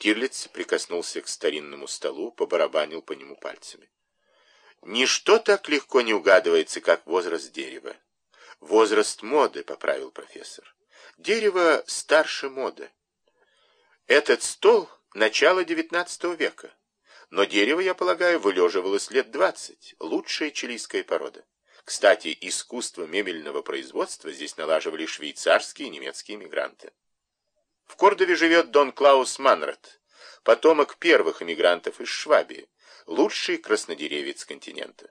Штирлиц прикоснулся к старинному столу, побарабанил по нему пальцами. Ничто так легко не угадывается, как возраст дерева. Возраст моды, поправил профессор. Дерево старше моды. Этот стол — начало XIX века. Но дерево, я полагаю, вылеживалось лет двадцать. Лучшая чилийская порода. Кстати, искусство мебельного производства здесь налаживали швейцарские и немецкие мигранты. В Кордове живет Дон Клаус Манрад, потомок первых эмигрантов из Швабии, лучший краснодеревец континента.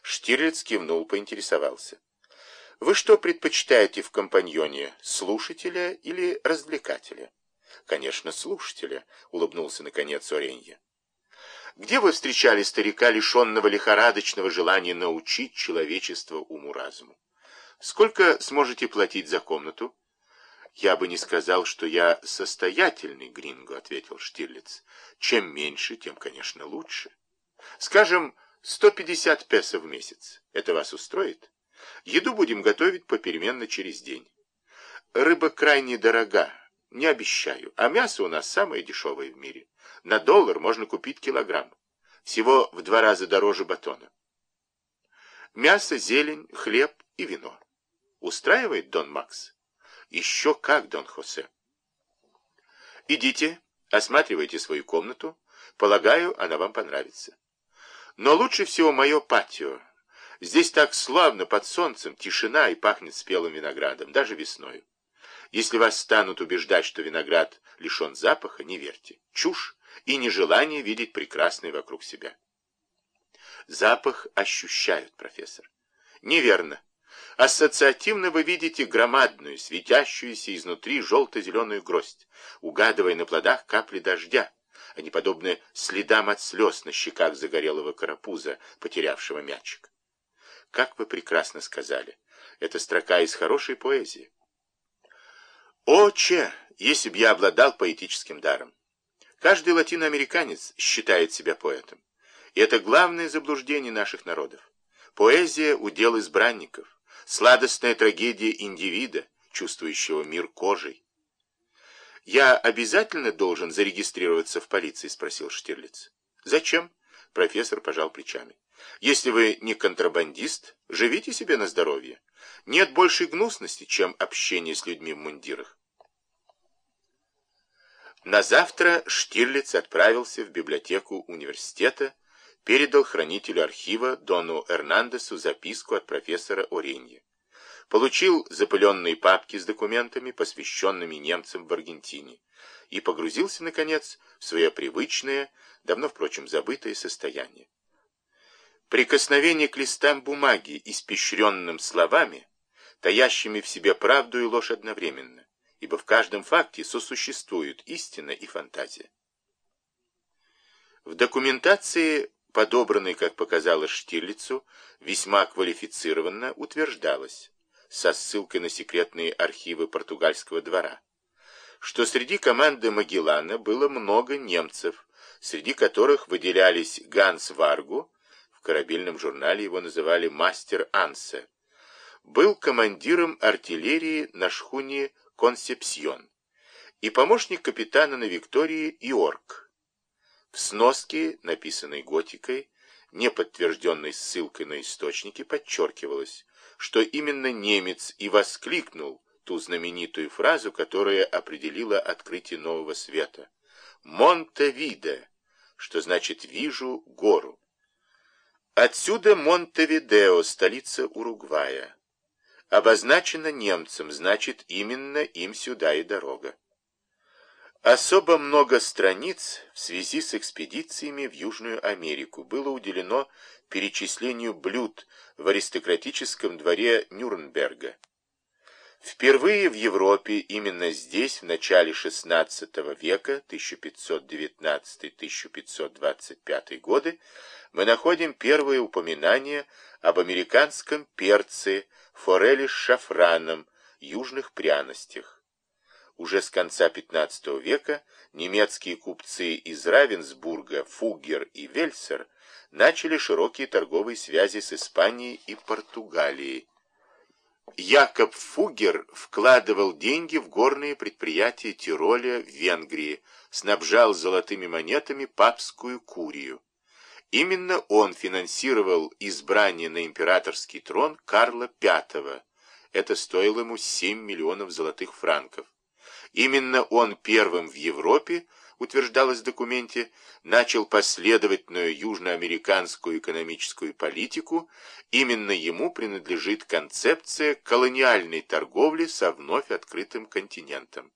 Штирлиц кивнул, поинтересовался. Вы что предпочитаете в компаньоне, слушателя или развлекателя? Конечно, слушателя, улыбнулся наконец Оренье. Где вы встречали старика, лишенного лихорадочного желания научить человечество уму-разуму? Сколько сможете платить за комнату? Я бы не сказал, что я состоятельный, Гринго, ответил Штирлиц. Чем меньше, тем, конечно, лучше. Скажем, 150 песо в месяц. Это вас устроит? Еду будем готовить попеременно через день. Рыба крайне дорога, не обещаю, а мясо у нас самое дешевое в мире. На доллар можно купить килограмм. Всего в два раза дороже батона. Мясо, зелень, хлеб и вино. Устраивает Дон Макс? Еще как, Дон Хосе. Идите, осматривайте свою комнату. Полагаю, она вам понравится. Но лучше всего мое патио. Здесь так славно под солнцем, тишина и пахнет спелым виноградом, даже весною. Если вас станут убеждать, что виноград лишен запаха, не верьте. Чушь и нежелание видеть прекрасное вокруг себя. Запах ощущают, профессор. Неверно. Ассоциативно вы видите громадную, светящуюся изнутри желто-зеленую гроздь, угадывая на плодах капли дождя, они подобны следам от слез на щеках загорелого карапуза, потерявшего мячик. Как вы прекрасно сказали, это строка из хорошей поэзии. О, Че, если б я обладал поэтическим даром. Каждый латиноамериканец считает себя поэтом. И это главное заблуждение наших народов. Поэзия – удел избранников, сладостная трагедия индивида, чувствующего мир кожей. «Я обязательно должен зарегистрироваться в полиции?» – спросил Штирлиц. «Зачем?» – профессор пожал плечами. «Если вы не контрабандист, живите себе на здоровье. Нет большей гнусности, чем общение с людьми в мундирах. На завтра Штирлиц отправился в библиотеку университета, передал хранителю архива Дону Эрнандесу записку от профессора Оренье. Получил запыленные папки с документами, посвященными немцам в Аргентине, и погрузился, наконец, в свое привычное, давно, впрочем, забытое состояние. Прикосновение к листам бумаги, испещренным словами, таящими в себе правду и ложь одновременно, ибо в каждом факте сосуществуют истина и фантазия. В документации, подобранной, как показалось Штирлицу, весьма квалифицированно утверждалось, со ссылкой на секретные архивы португальского двора, что среди команды Магеллана было много немцев, среди которых выделялись Ганс Варгу, в корабельном журнале его называли «Мастер Ансе», был командиром артиллерии на шхуне «Консепсьон» и помощник капитана на Виктории Иорк. В сноске, написанной готикой, не подтвержденной ссылкой на источники, подчеркивалось, что именно немец и воскликнул ту знаменитую фразу, которая определила открытие нового света. «Монтевиде», что значит «вижу гору». Отсюда Монтевидео, столица Уругвая обозначено немцем, значит, именно им сюда и дорога. Особо много страниц в связи с экспедициями в Южную Америку было уделено перечислению блюд в аристократическом дворе Нюрнберга. Впервые в Европе, именно здесь, в начале XVI века, 1519-1525 годы, мы находим первые упоминания об американском перце, форели с шафраном, южных пряностях. Уже с конца XV века немецкие купцы из Равенсбурга, Фугер и Вельсер начали широкие торговые связи с Испанией и Португалией. Якоб Фугер вкладывал деньги в горные предприятия Тироля Венгрии, снабжал золотыми монетами папскую курию. Именно он финансировал избрание на императорский трон Карла V. Это стоило ему 7 миллионов золотых франков. Именно он первым в Европе, утверждалось в документе, начал последовательную южноамериканскую экономическую политику, именно ему принадлежит концепция колониальной торговли со вновь открытым континентом.